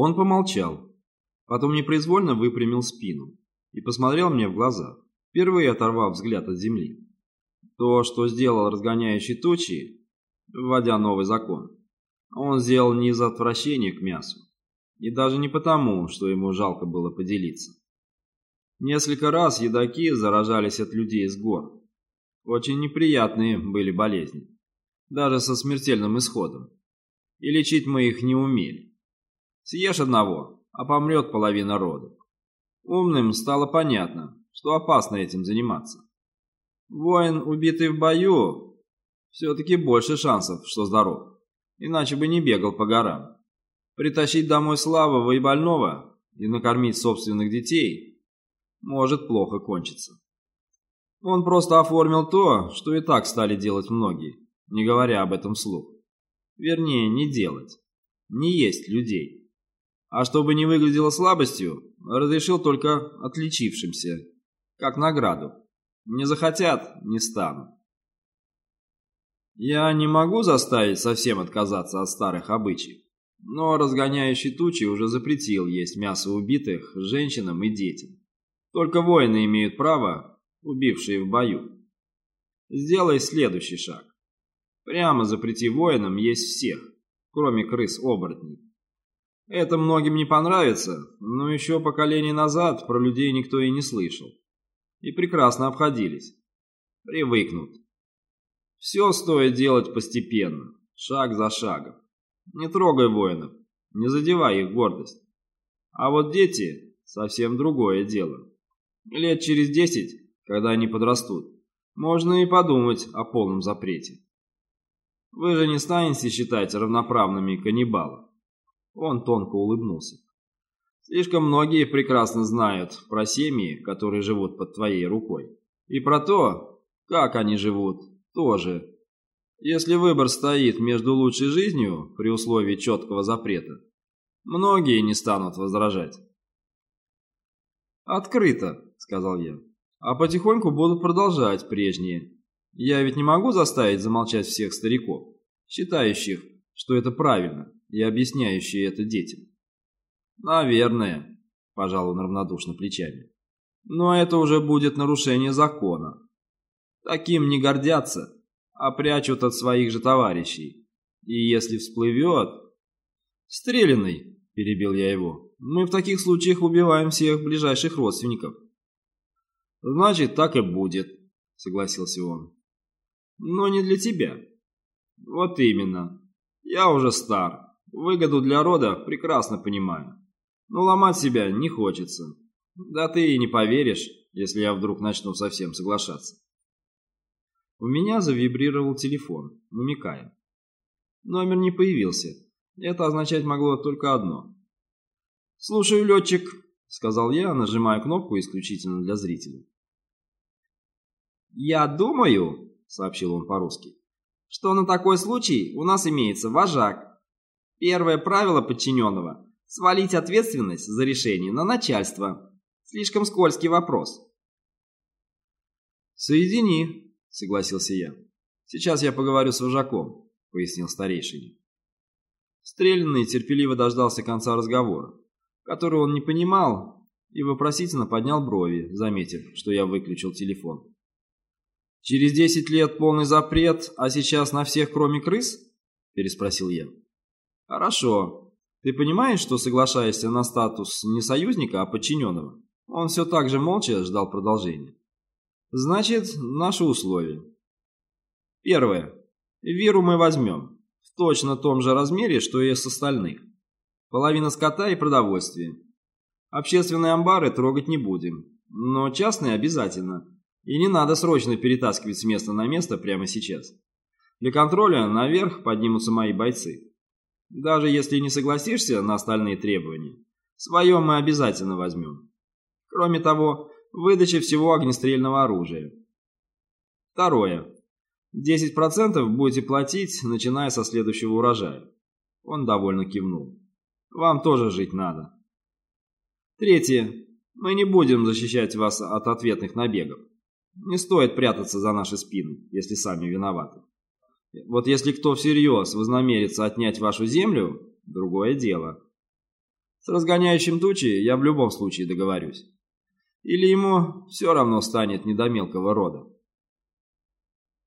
Он помолчал, потом непроизвольно выпрямил спину и посмотрел мне в глаза, впервые оторвав взгляд от земли. То, что сделал разгоняющий тучи, вводя новый закон, он сделал не из отвращения к мясу, и даже не потому, что ему жалко было поделиться. Несколько раз едоки заражались от людей с гор. Очень неприятные были болезни, даже со смертельным исходом. И лечить мы их не умели. Съешь одного, а помрет половина рода. Умным стало понятно, что опасно этим заниматься. Воин, убитый в бою, все-таки больше шансов, что здоров, иначе бы не бегал по горам. Притащить домой слабого и больного и накормить собственных детей может плохо кончиться. Он просто оформил то, что и так стали делать многие, не говоря об этом вслух. Вернее, не делать. Не есть людей. А чтобы не выглядело слабостью, разрешил только отличившимся, как награду. Не захотят – не стану. Я не могу заставить совсем отказаться от старых обычаев, но разгоняющий тучи уже запретил есть мясо убитых женщинам и детям. Только воины имеют право, убившие в бою. Сделай следующий шаг. Прямо запрети воинам есть всех, кроме крыс-оборотней. Это многим не понравится, но еще поколение назад про людей никто и не слышал. И прекрасно обходились. Привыкнут. Все стоит делать постепенно, шаг за шагом. Не трогай воинов, не задевай их гордость. А вот дети – совсем другое дело. Лет через десять, когда они подрастут, можно и подумать о полном запрете. Вы же не станете считать равноправными каннибалов. Он тонко улыбнулся. Слишком многие прекрасно знают про семьи, которые живут под твоей рукой. И про то, как они живут, тоже. Если выбор стоит между лучшей жизнью при условии четкого запрета, многие не станут возражать. «Открыто», — сказал я. «А потихоньку будут продолжать прежние. Я ведь не могу заставить замолчать всех стариков, считающих, что это правильно и объясняющие это детям. Наверное, пожал он равнодушно плечами. Но это уже будет нарушение закона. Таким не гордятся, а прячут от своих же товарищей. И если всплывет... Стреляный, перебил я его. Мы в таких случаях убиваем всех ближайших родственников. Значит, так и будет, согласился он. Но не для тебя. Вот именно. Я уже стар, Выгоду для рода прекрасно понимаю. Но ломать себя не хочется. Да ты и не поверишь, если я вдруг начну совсем соглашаться. У меня завибрировал телефон, намекая. Номер не появился. Это означать могло только одно. «Слушаю, летчик», — сказал я, нажимая кнопку исключительно для зрителей. «Я думаю», — сообщил он по-русски, — «что на такой случай у нас имеется вожак, Первое правило подчиненного – свалить ответственность за решение на начальство. Слишком скользкий вопрос. «Соедини», – согласился я. «Сейчас я поговорю с вожаком», – пояснил старейшине. Стрелянный терпеливо дождался конца разговора, который он не понимал, и вопросительно поднял брови, заметив, что я выключил телефон. «Через десять лет полный запрет, а сейчас на всех, кроме крыс?» – переспросил я. Хорошо. Ты понимаешь, что соглашаешься на статус не союзника, а подчиненного? Он все так же молча ждал продолжения. Значит, наши условия. Первое. Веру мы возьмем. В точно том же размере, что и с остальных. Половина скота и продовольствия. Общественные амбары трогать не будем. Но частные обязательно. И не надо срочно перетаскивать с места на место прямо сейчас. Для контроля наверх поднимутся мои бойцы. Даже если не согласишься на остальные требования, свое мы обязательно возьмем. Кроме того, выдача всего огнестрельного оружия. Второе. 10% будете платить, начиная со следующего урожая. Он довольно кивнул. Вам тоже жить надо. Третье. Мы не будем защищать вас от ответных набегов. Не стоит прятаться за наши спины, если сами виноваты. Вот если кто всерьез вознамерится отнять вашу землю, другое дело. С разгоняющим тучи я в любом случае договорюсь. Или ему все равно станет не до мелкого рода.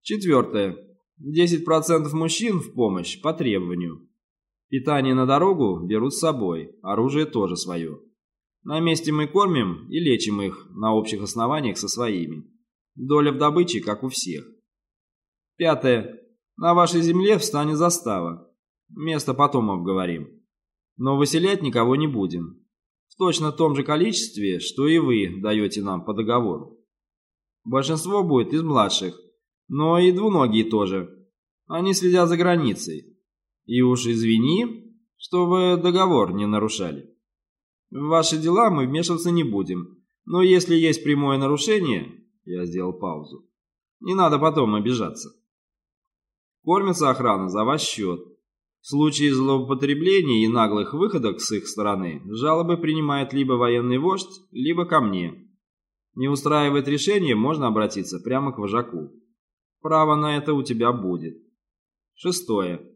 Четвертое. 10% мужчин в помощь по требованию. Питание на дорогу берут с собой, оружие тоже свое. На месте мы кормим и лечим их на общих основаниях со своими. Доля в добыче, как у всех. Пятое. На вашей земле встанет застава. Место потом обговорим. Но выселять никого не будем. В точно том же количестве, что и вы даете нам по договору. Большинство будет из младших, но и двуногие тоже. Они следят за границей. И уж извини, что вы договор не нарушали. В ваши дела мы вмешиваться не будем, но если есть прямое нарушение, я сделал паузу, не надо потом обижаться. Кормится охрана за ваш счет. В случае злоупотребления и наглых выходок с их стороны, жалобы принимает либо военный вождь, либо ко мне. Не устраивает решение, можно обратиться прямо к вожаку. Право на это у тебя будет. Шестое.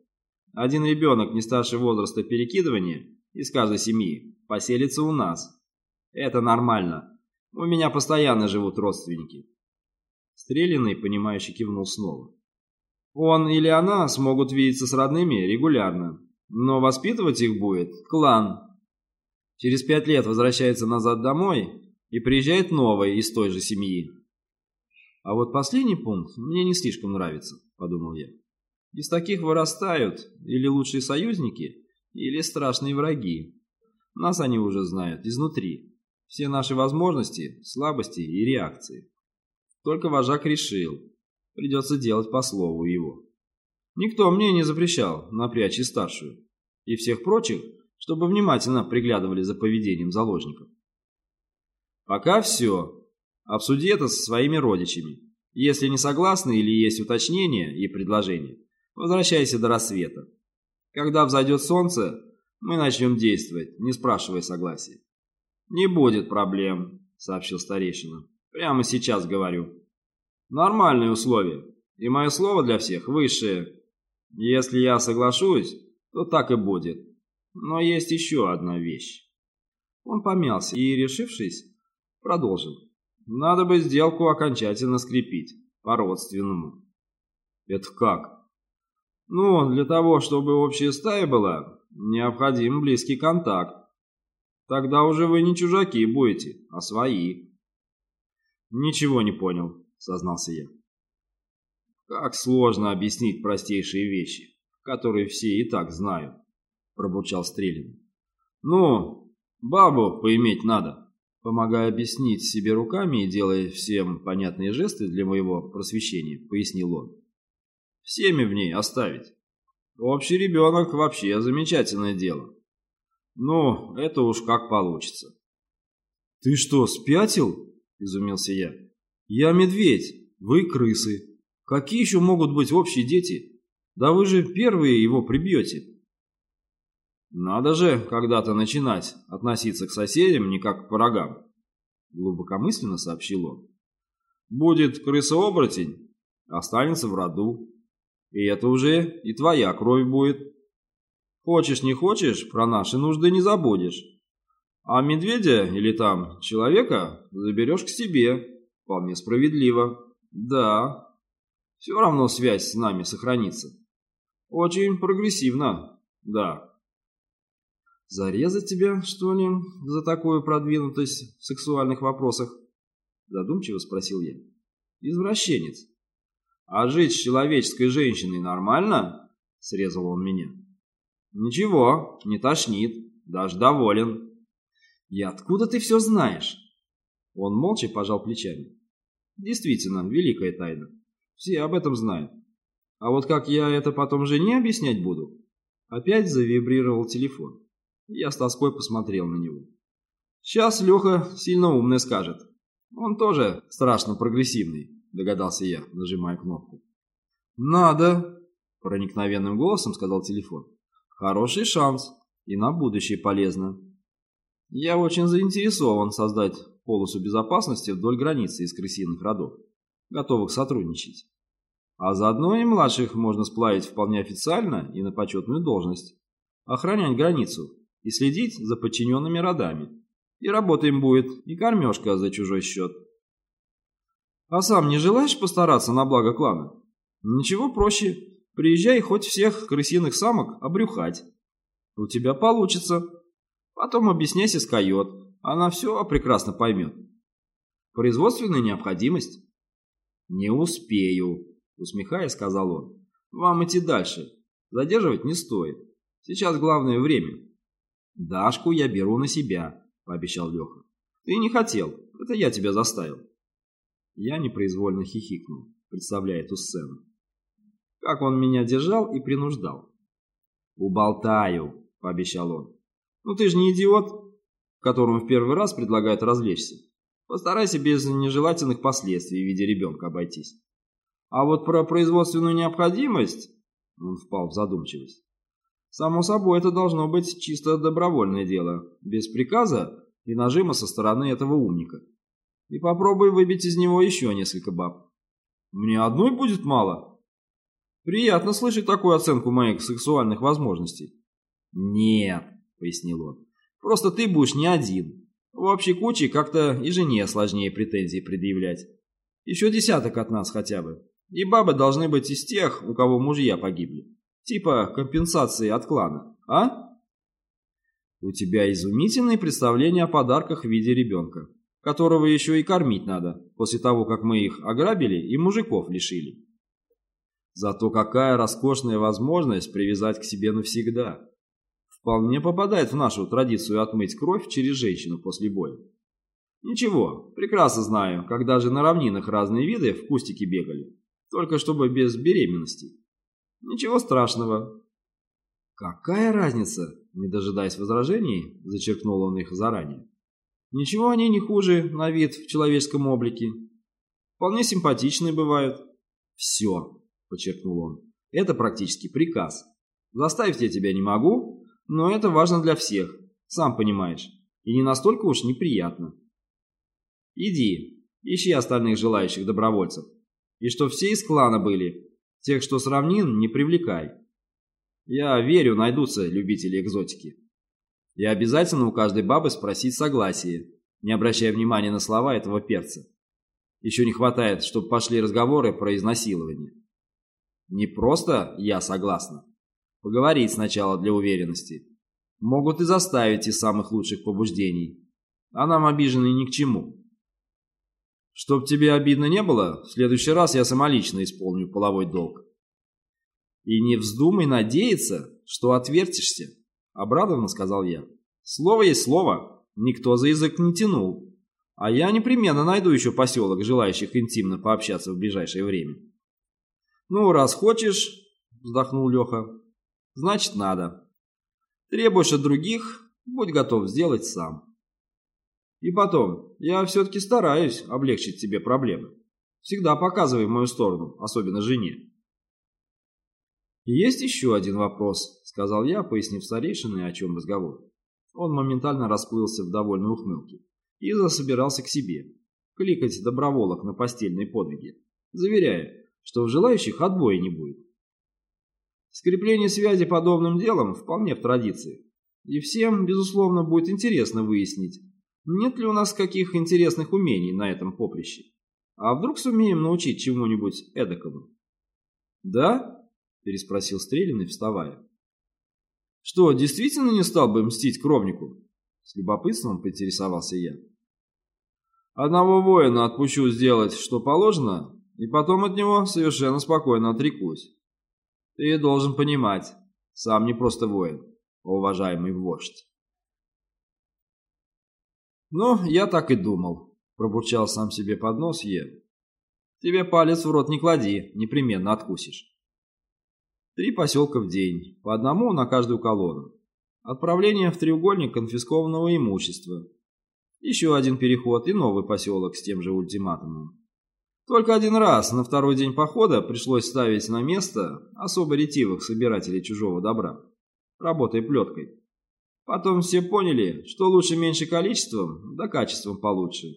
Один ребенок не старше возраста перекидывания из каждой семьи поселится у нас. Это нормально. У меня постоянно живут родственники. Стреляный, понимающе кивнул снова. Он или она смогут видеться с родными регулярно, но воспитывать их будет клан. Через пять лет возвращается назад домой и приезжает новый из той же семьи. А вот последний пункт мне не слишком нравится, подумал я. Из таких вырастают или лучшие союзники, или страшные враги. Нас они уже знают изнутри. Все наши возможности, слабости и реакции. Только вожак решил. Придется делать по слову его. Никто мне не запрещал напрячь и старшую. И всех прочих, чтобы внимательно приглядывали за поведением заложников. Пока все. Обсуди это со своими родичами. Если не согласны или есть уточнения и предложения, возвращайся до рассвета. Когда взойдет солнце, мы начнем действовать, не спрашивая согласия. «Не будет проблем», — сообщил старейшина. «Прямо сейчас говорю. Нормальные условия, и мое слово для всех высшее. Если я соглашусь, то так и будет. Но есть еще одна вещь». Он помялся и, решившись, продолжил. «Надо бы сделку окончательно скрепить, по-родственному». «Это как?» Ну, для того, чтобы общая стая была, необходим близкий контакт. Тогда уже вы не чужаки будете, а свои. Ничего не понял, сознался я. Как сложно объяснить простейшие вещи, которые все и так знают, пробурчал Стрелин. Ну, бабу поиметь надо. Помогая объяснить себе руками и делая всем понятные жесты для моего просвещения, пояснил он всеми в ней оставить. Общий ребенок вообще замечательное дело. Ну, это уж как получится. «Ты что, спятил?» – изумился я. «Я медведь, вы крысы. Какие еще могут быть общие дети? Да вы же первые его прибьете». «Надо же когда-то начинать относиться к соседям не как к врагам», – глубокомысленно сообщил он. «Будет крыса-оборотень, останется в роду. И это уже и твоя кровь будет. Хочешь, не хочешь, про наши нужды не забудешь. А медведя или там человека заберешь к себе. Вполне справедливо. Да. Все равно связь с нами сохранится. Очень прогрессивно. Да. Зарезать тебя, что ли, за такую продвинутость в сексуальных вопросах? Задумчиво спросил я. Извращенец. А жить с человеческой женщиной нормально? Срезал он меня. Ничего, не тошнит, даже доволен. И откуда ты все знаешь? Он молча пожал плечами. Действительно, великая тайна. Все об этом знают. А вот как я это потом жене объяснять буду? Опять завибрировал телефон. Я с тоской посмотрел на него. Сейчас Леха сильно умный скажет. Он тоже страшно прогрессивный догадался я, нажимая кнопку. «Надо!» – проникновенным голосом сказал телефон. «Хороший шанс, и на будущее полезно. Я очень заинтересован создать полосу безопасности вдоль границы из крысиных родов, готовых сотрудничать. А заодно и младших можно сплавить вполне официально и на почетную должность. Охранять границу, и следить за подчиненными родами. И работа им будет, и кормежка за чужой счет. А сам не желаешь постараться на благо клана? Ничего проще. Приезжай хоть всех крысиных самок обрюхать. У тебя получится. Потом объясняйся с койот. Она все прекрасно поймет. Производственная необходимость. Не успею, усмехаясь, сказал он. Вам идти дальше. Задерживать не стоит. Сейчас главное время. Дашку я беру на себя, пообещал Леха. Ты не хотел. Это я тебя заставил. Я непроизвольно хихикнул, представляя эту сцену. Как он меня держал и принуждал. «Уболтаю», — пообещал он. «Ну ты же не идиот, которому в первый раз предлагают развлечься. Постарайся без нежелательных последствий в виде ребенка обойтись. А вот про производственную необходимость...» Он впал в задумчивость. «Само собой, это должно быть чисто добровольное дело, без приказа и нажима со стороны этого умника и попробуй выбить из него еще несколько баб. Мне одной будет мало. Приятно слышать такую оценку моих сексуальных возможностей. Нет, пояснил он, просто ты будешь не один. В общей куче как-то и жене сложнее претензии предъявлять. Еще десяток от нас хотя бы. И бабы должны быть из тех, у кого мужья погибли. Типа компенсации от клана, а? У тебя изумительные представления о подарках в виде ребенка которого еще и кормить надо, после того, как мы их ограбили и мужиков лишили. Зато какая роскошная возможность привязать к себе навсегда. Вполне попадает в нашу традицию отмыть кровь через женщину после боя. Ничего, прекрасно знаю, когда же на равнинах разные виды в кустике бегали, только чтобы без беременности. Ничего страшного. Какая разница, не дожидаясь возражений, зачеркнул он их заранее. Ничего они не хуже на вид в человеческом облике. Вполне симпатичные бывают. Все, подчеркнул он, это практически приказ. Заставить я тебя не могу, но это важно для всех, сам понимаешь, и не настолько уж неприятно. Иди, ищи остальных желающих добровольцев. И что все из клана были, тех, что с равнин, не привлекай. Я верю, найдутся любители экзотики. И обязательно у каждой бабы спросить согласие, не обращая внимания на слова этого перца. Еще не хватает, чтобы пошли разговоры про изнасилование. Не просто «я согласна». Поговорить сначала для уверенности. Могут и заставить из самых лучших побуждений. А нам обиженные ни к чему. Чтоб тебе обидно не было, в следующий раз я самолично исполню половой долг. И не вздумай надеяться, что отвертишься. Обрадованно сказал я. Слово есть слово. Никто за язык не тянул. А я непременно найду еще поселок, желающих интимно пообщаться в ближайшее время. Ну, раз хочешь, вздохнул Леха, значит надо. Требуешь от других, будь готов сделать сам. И потом, я все-таки стараюсь облегчить тебе проблемы. Всегда показывай мою сторону, особенно жене. «Есть еще один вопрос», — сказал я, пояснив старейшине, о чем разговор. Он моментально расплылся в довольной ухмылке и засобирался к себе, кликать доброволок на постельные подвиги, заверяя, что в желающих отбоя не будет. Скрепление связи подобным делом вполне в традиции, и всем, безусловно, будет интересно выяснить, нет ли у нас каких интересных умений на этом поприще, а вдруг сумеем научить чему-нибудь эдакому. «Да?» переспросил Стреляный, вставая. «Что, действительно не стал бы мстить кровнику?» С любопытством поинтересовался я. «Одного воина отпущу сделать, что положено, и потом от него совершенно спокойно отрекусь. Ты должен понимать, сам не просто воин, а уважаемый вождь». «Ну, я так и думал», — пробурчал сам себе под нос Е. «Тебе палец в рот не клади, непременно откусишь». Три поселка в день, по одному на каждую колонну. Отправление в треугольник конфискованного имущества. Еще один переход и новый поселок с тем же ультиматумом. Только один раз на второй день похода пришлось ставить на место особо ретивых собирателей чужого добра, работая плеткой. Потом все поняли, что лучше меньше количеством, да качеством получше.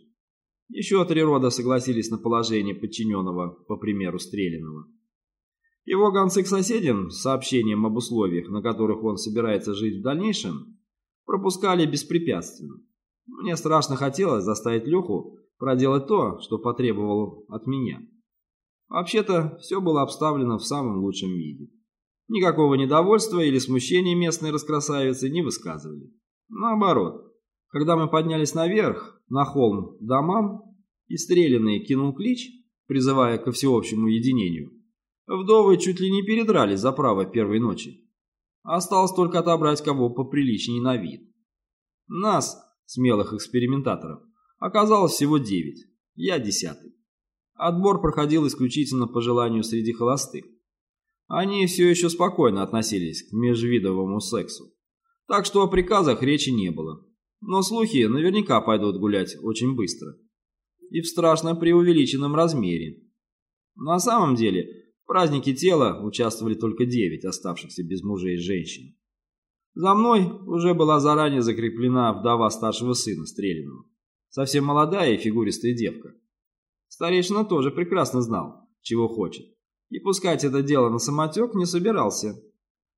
Еще три рода согласились на положение подчиненного, по примеру Стрелянного. Его гонцы к соседям с сообщением об условиях, на которых он собирается жить в дальнейшем, пропускали беспрепятственно. Мне страшно хотелось заставить Леху проделать то, что потребовал от меня. Вообще-то, все было обставлено в самом лучшем виде. Никакого недовольства или смущения местные раскрасавицы не высказывали. Наоборот, когда мы поднялись наверх, на холм, домам, и Стреляный кинул клич, призывая ко всеобщему единению, вдовы чуть ли не передрались за право первой ночи. Осталось только отобрать кого поприличнее на вид. Нас, смелых экспериментаторов, оказалось всего девять, я десятый. Отбор проходил исключительно по желанию среди холостых. Они все еще спокойно относились к межвидовому сексу, так что о приказах речи не было. Но слухи наверняка пойдут гулять очень быстро. И в страшно преувеличенном размере. На самом деле, в празднике тела участвовали только девять оставшихся без мужей женщин. За мной уже была заранее закреплена вдова старшего сына Стрелянного. Совсем молодая и фигуристая девка. Старейшина тоже прекрасно знал, чего хочет и пускать это дело на самотек не собирался.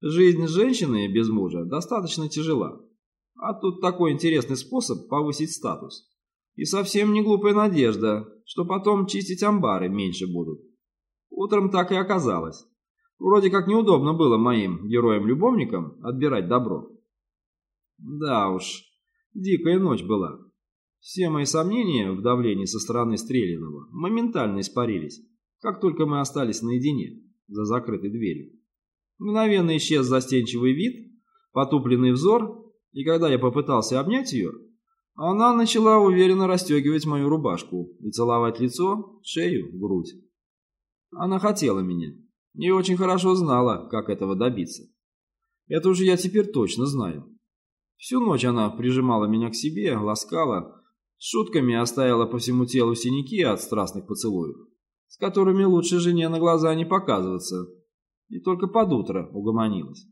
Жизнь женщины без мужа достаточно тяжела. А тут такой интересный способ повысить статус. И совсем не глупая надежда, что потом чистить амбары меньше будут. Утром так и оказалось. Вроде как неудобно было моим героям-любовникам отбирать добро. Да уж, дикая ночь была. Все мои сомнения в давлении со стороны Стрелянного моментально испарились как только мы остались наедине, за закрытой дверью. Мгновенно исчез застенчивый вид, потупленный взор, и когда я попытался обнять ее, она начала уверенно расстегивать мою рубашку и целовать лицо, шею, грудь. Она хотела меня и очень хорошо знала, как этого добиться. Это уже я теперь точно знаю. Всю ночь она прижимала меня к себе, ласкала, шутками оставила по всему телу синяки от страстных поцелуев с которыми лучше жене на глаза не показываться, и только под утро угомонилась.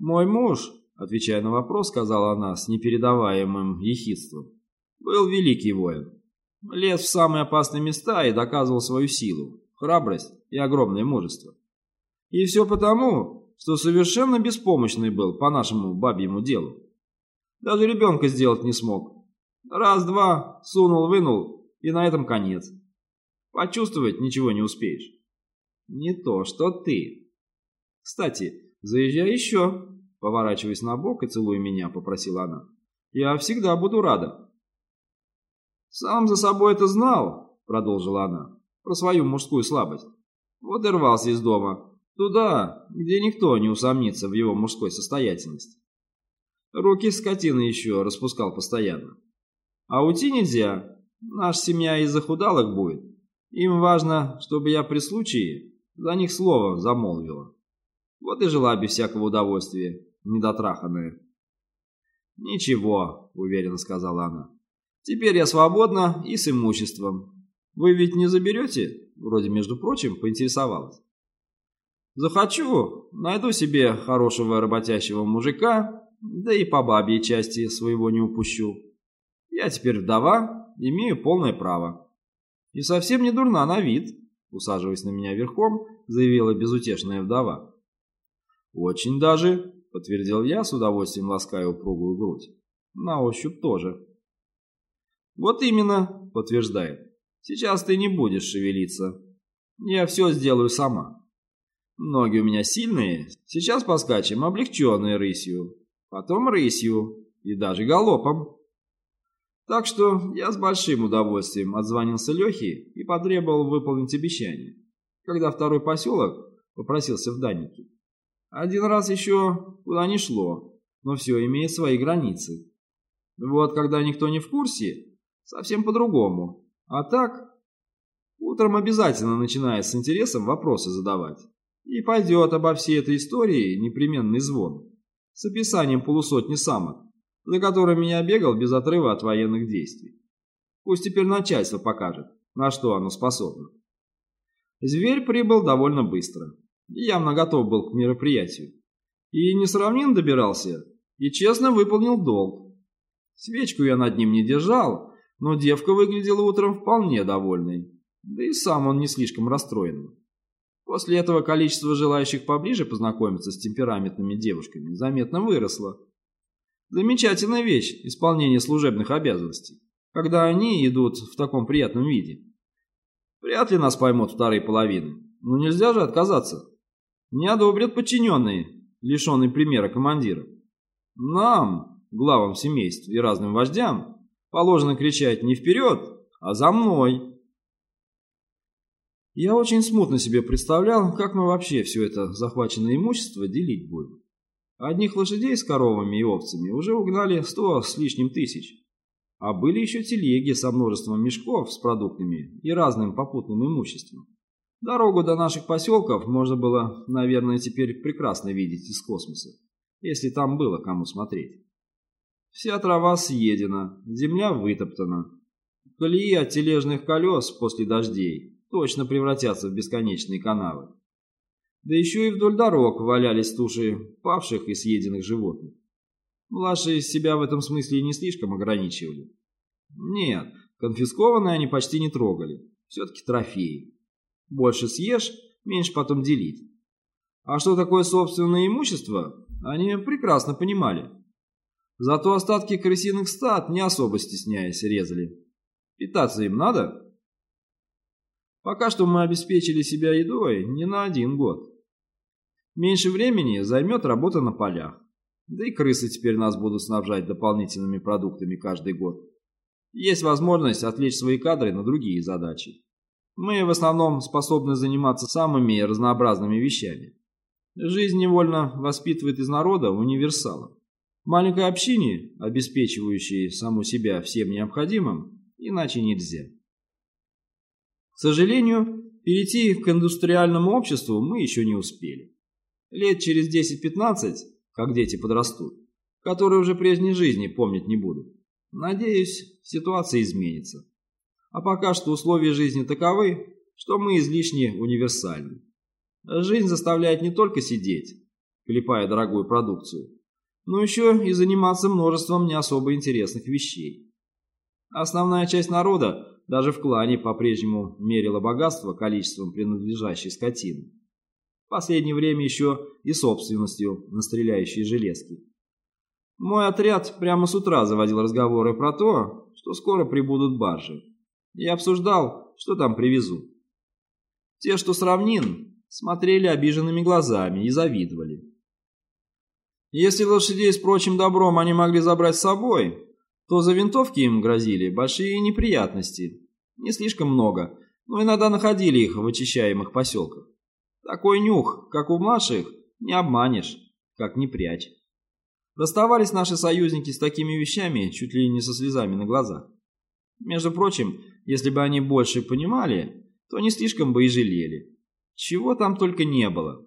«Мой муж», — отвечая на вопрос, сказала она с непередаваемым ехидством, — «был великий воин. Лез в самые опасные места и доказывал свою силу, храбрость и огромное мужество. И все потому, что совершенно беспомощный был по нашему бабьему делу. Даже ребенка сделать не смог. Раз-два, сунул-вынул, и на этом конец. Почувствовать ничего не успеешь. Не то, что ты. Кстати, заезжай еще, поворачиваясь на бок и целуя меня, попросила она. Я всегда буду рада. Сам за собой это знал, продолжила она, про свою мужскую слабость. Вот и рвался из дома, туда, где никто не усомнится в его мужской состоятельности. Руки скотины еще распускал постоянно. А уйти нельзя, наша семья из захудалок будет. Им важно, чтобы я при случае за них слово замолвила. Вот и жила без всякого удовольствия, недотраханная. «Ничего», — уверенно сказала она. «Теперь я свободна и с имуществом. Вы ведь не заберете?» Вроде, между прочим, поинтересовалась. «Захочу, найду себе хорошего работящего мужика, да и по бабьей части своего не упущу. Я теперь вдова, имею полное право». «И совсем не дурна на вид», — усаживаясь на меня верхом, заявила безутешная вдова. «Очень даже», — подтвердил я, с удовольствием лаская упругую грудь. «На ощупь тоже». «Вот именно», — подтверждает. «Сейчас ты не будешь шевелиться. Я все сделаю сама. Ноги у меня сильные, сейчас поскачем облегченной рысью, потом рысью и даже галопом». Так что я с большим удовольствием отзвонился Лехе и потребовал выполнить обещание, когда второй поселок попросился в данники. Один раз еще куда не шло, но все имеет свои границы. Вот когда никто не в курсе, совсем по-другому. А так, утром обязательно начинает с интересом вопросы задавать. И пойдет обо всей этой истории непременный звон с описанием полусотни самок за которым я бегал без отрыва от военных действий. Пусть теперь начальство покажет, на что оно способно. Зверь прибыл довольно быстро, явно готов был к мероприятию. И несравненно добирался, и честно выполнил долг. Свечку я над ним не держал, но девка выглядела утром вполне довольной, да и сам он не слишком расстроенным. После этого количество желающих поближе познакомиться с темпераментными девушками заметно выросло. Замечательная вещь исполнение служебных обязанностей, когда они идут в таком приятном виде. Вряд ли нас поймут вторые половины, но нельзя же отказаться. Не одобрят подчиненные, лишенные примера командира. Нам, главам семейств и разным вождям, положено кричать не вперед, а за мной. Я очень смутно себе представлял, как мы вообще все это захваченное имущество делить будем. Одних лошадей с коровами и овцами уже угнали сто с лишним тысяч. А были еще телеги со множеством мешков с продуктами и разным попутным имуществом. Дорогу до наших поселков можно было, наверное, теперь прекрасно видеть из космоса, если там было кому смотреть. Вся трава съедена, земля вытоптана. Колеи от тележных колес после дождей точно превратятся в бесконечные канавы. Да еще и вдоль дорог валялись туши павших и съеденных животных. Младшие себя в этом смысле не слишком ограничивали. Нет, конфискованные они почти не трогали. Все-таки трофеи. Больше съешь, меньше потом делить. А что такое собственное имущество, они прекрасно понимали. Зато остатки крысиных стад, не особо стесняясь, резали. Питаться им надо? Пока что мы обеспечили себя едой не на один год. Меньше времени займет работа на полях. Да и крысы теперь нас будут снабжать дополнительными продуктами каждый год. Есть возможность отвлечь свои кадры на другие задачи. Мы в основном способны заниматься самыми разнообразными вещами. Жизнь невольно воспитывает из народа универсала. Маленькой общине, обеспечивающей саму себя всем необходимым, иначе нельзя. К сожалению, перейти к индустриальному обществу мы еще не успели. Лет через 10-15, как дети подрастут, которые уже прежней жизни помнить не будут, надеюсь, ситуация изменится. А пока что условия жизни таковы, что мы излишне универсальны. Жизнь заставляет не только сидеть, клепая дорогую продукцию, но еще и заниматься множеством не особо интересных вещей. Основная часть народа даже в клане по-прежнему мерила богатство количеством принадлежащей скотины. В последнее время еще и собственностью на стреляющие железки. Мой отряд прямо с утра заводил разговоры про то, что скоро прибудут баржи. Я обсуждал, что там привезут. Те, что с равнин, смотрели обиженными глазами и завидовали. Если лошадей с прочим добром они могли забрать с собой, то за винтовки им грозили большие неприятности. Не слишком много, но иногда находили их в очищаемых поселках. Такой нюх, как у младших, не обманешь, как не прячь. Расставались наши союзники с такими вещами чуть ли не со слезами на глазах. Между прочим, если бы они больше понимали, то не слишком бы и жалели. Чего там только не было.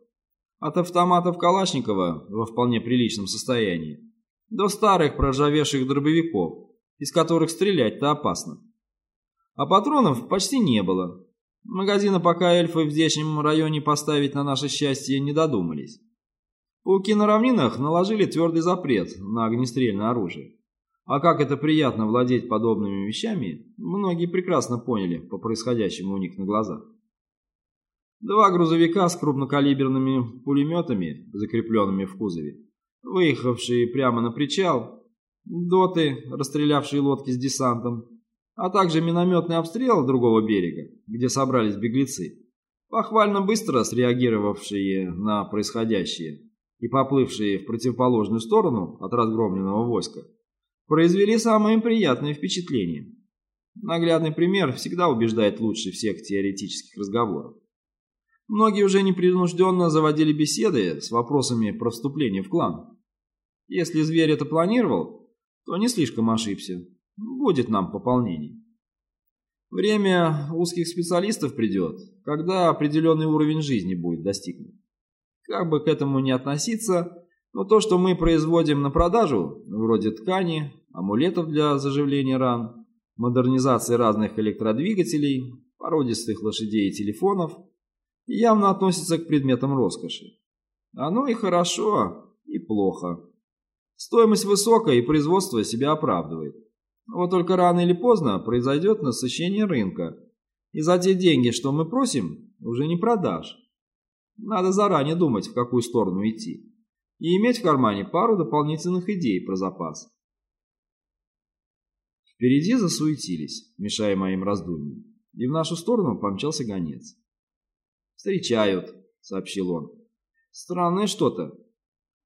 От автоматов Калашникова во вполне приличном состоянии до старых проржавевших дробовиков, из которых стрелять-то опасно. А патронов почти не было. Магазина пока эльфы в здешнем районе поставить на наше счастье не додумались. Пауки на равнинах наложили твердый запрет на огнестрельное оружие. А как это приятно владеть подобными вещами, многие прекрасно поняли по происходящему у них на глазах. Два грузовика с крупнокалиберными пулеметами, закрепленными в кузове, выехавшие прямо на причал, доты, расстрелявшие лодки с десантом, а также минометный обстрел другого берега, где собрались беглецы, похвально быстро среагировавшие на происходящее и поплывшие в противоположную сторону от разгромленного войска, произвели самое приятное впечатление. Наглядный пример всегда убеждает лучше всех теоретических разговоров. Многие уже непринужденно заводили беседы с вопросами про вступление в клан. Если зверь это планировал, то не слишком ошибся. Будет нам пополнение. Время узких специалистов придет, когда определенный уровень жизни будет достигнут. Как бы к этому ни относиться, но то, что мы производим на продажу, вроде ткани, амулетов для заживления ран, модернизации разных электродвигателей, породистых лошадей и телефонов, явно относится к предметам роскоши. Оно и хорошо, и плохо. Стоимость высокая, и производство себя оправдывает. Вот только рано или поздно произойдет насыщение рынка, и за те деньги, что мы просим, уже не продашь. Надо заранее думать, в какую сторону идти. и иметь в кармане пару дополнительных идей про запас. Впереди засуетились, мешая моим раздумьям, и в нашу сторону помчался гонец. «Встречают», — сообщил он. «Странное что-то.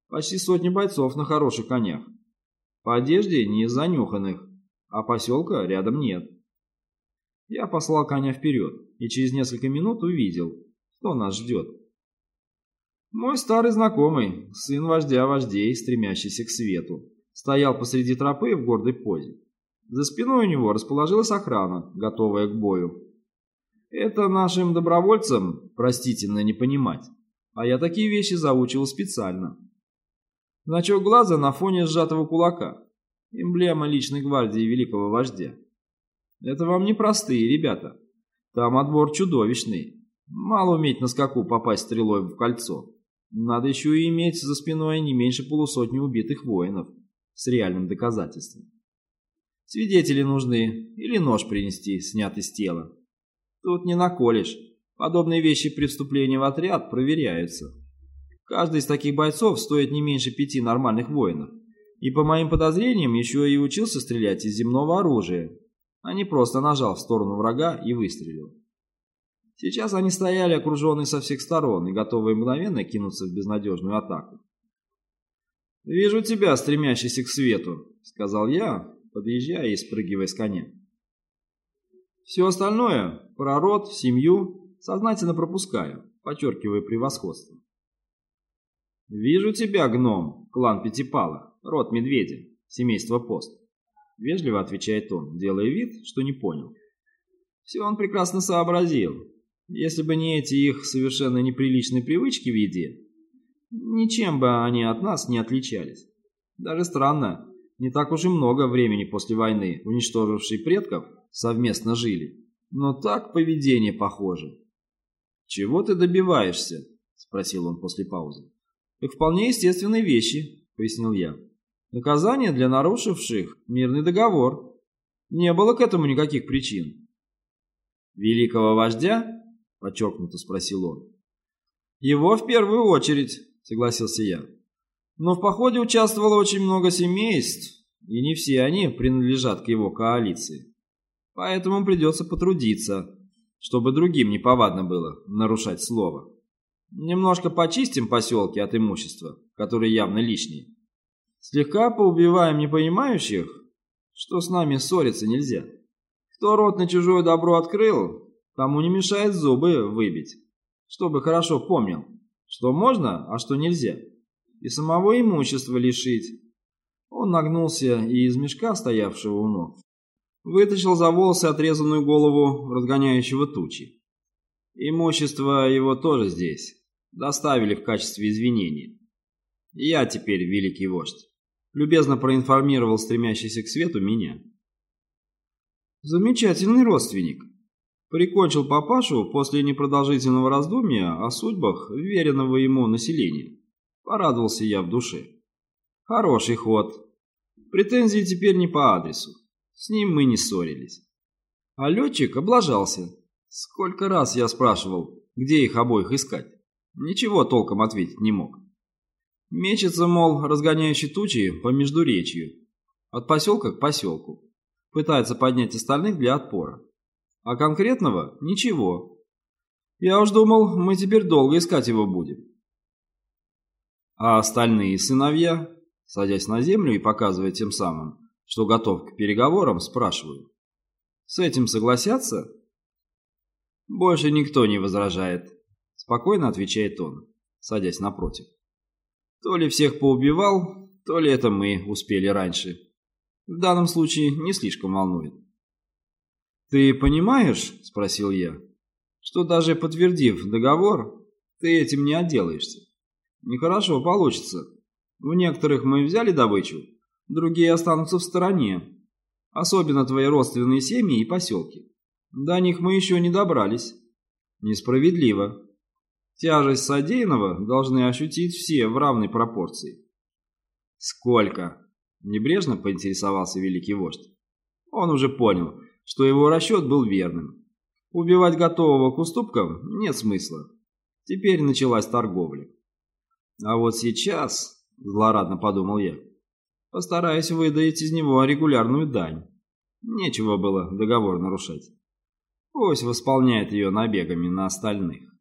Почти сотни бойцов на хороших конях. По одежде не занюханных, а поселка рядом нет». Я послал коня вперед и через несколько минут увидел, кто нас ждет. Мой старый знакомый, сын вождя вождей, стремящийся к свету, стоял посреди тропы в гордой позе. За спиной у него расположилась охрана, готовая к бою. Это нашим добровольцам простительно не понимать, а я такие вещи заучивал специально. Значок глаза на фоне сжатого кулака, эмблема личной гвардии великого вождя. Это вам не простые ребята, там отбор чудовищный. Мало уметь на скаку попасть стрелой в кольцо. Надо еще и иметь за спиной не меньше полусотни убитых воинов с реальным доказательством. Свидетели нужны или нож принести, снятый с тела. Тут не наколешь. Подобные вещи при вступлении в отряд проверяются. Каждый из таких бойцов стоит не меньше пяти нормальных воинов. И по моим подозрениям еще и учился стрелять из земного оружия, а не просто нажал в сторону врага и выстрелил. Сейчас они стояли окруженные со всех сторон и готовые мгновенно кинуться в безнадежную атаку. «Вижу тебя, стремящийся к свету», — сказал я, подъезжая и спрыгивая с коня. Все остальное, про род, семью, сознательно пропускаю, подчеркивая превосходство. «Вижу тебя, гном, клан Пятипала, род Медведя, семейство Пост», — вежливо отвечает он, делая вид, что не понял. Все он прекрасно сообразил. Если бы не эти их совершенно неприличные привычки в еде, ничем бы они от нас не отличались. Даже странно, не так уж и много времени после войны, уничтожившей предков, совместно жили. Но так поведение похоже. «Чего ты добиваешься?» – спросил он после паузы. «Так вполне естественные вещи», – пояснил я. «Наказание для нарушивших мирный договор. Не было к этому никаких причин». «Великого вождя?» – подчеркнуто спросил он. «Его в первую очередь», – согласился я. Но в походе участвовало очень много семейств, и не все они принадлежат к его коалиции. Поэтому придется потрудиться, чтобы другим не повадно было нарушать слово. Немножко почистим поселки от имущества, которое явно лишнее. Слегка поубиваем непонимающих, что с нами ссориться нельзя. Кто рот на чужое добро открыл, тому не мешает зубы выбить, чтобы хорошо помнил, что можно, а что нельзя и самого имущества лишить. Он нагнулся и из мешка, стоявшего у ног, вытащил за волосы отрезанную голову разгоняющего тучи. Имущество его тоже здесь. Доставили в качестве извинения. Я теперь великий вождь. Любезно проинформировал стремящийся к свету меня. Замечательный родственник. Прикончил папашу после непродолжительного раздумья о судьбах веренного ему населения. Порадовался я в душе. Хороший ход. Претензии теперь не по адресу. С ним мы не ссорились. А летчик облажался. Сколько раз я спрашивал, где их обоих искать. Ничего толком ответить не мог. Мечется, мол, разгоняющий тучи по междуречью. От поселка к поселку. Пытается поднять остальных для отпора. А конкретного – ничего. Я уж думал, мы теперь долго искать его будем. А остальные сыновья, садясь на землю и показывая тем самым, что готов к переговорам, спрашиваю. С этим согласятся? Больше никто не возражает, спокойно отвечает он, садясь напротив. То ли всех поубивал, то ли это мы успели раньше. В данном случае не слишком волнует. «Ты понимаешь, — спросил я, — что даже подтвердив договор, ты этим не отделаешься?» Нехорошо получится. В некоторых мы взяли добычу, другие останутся в стороне. Особенно твои родственные семьи и поселки. До них мы еще не добрались. Несправедливо. Тяжесть содеянного должны ощутить все в равной пропорции. Сколько? Небрежно поинтересовался великий вождь. Он уже понял, что его расчет был верным. Убивать готового к уступкам нет смысла. Теперь началась торговля. А вот сейчас злорадно подумал я. Постараюсь выдать из него регулярную дань. Нечего было договор нарушать. Пусть восполняет ее набегами на остальных.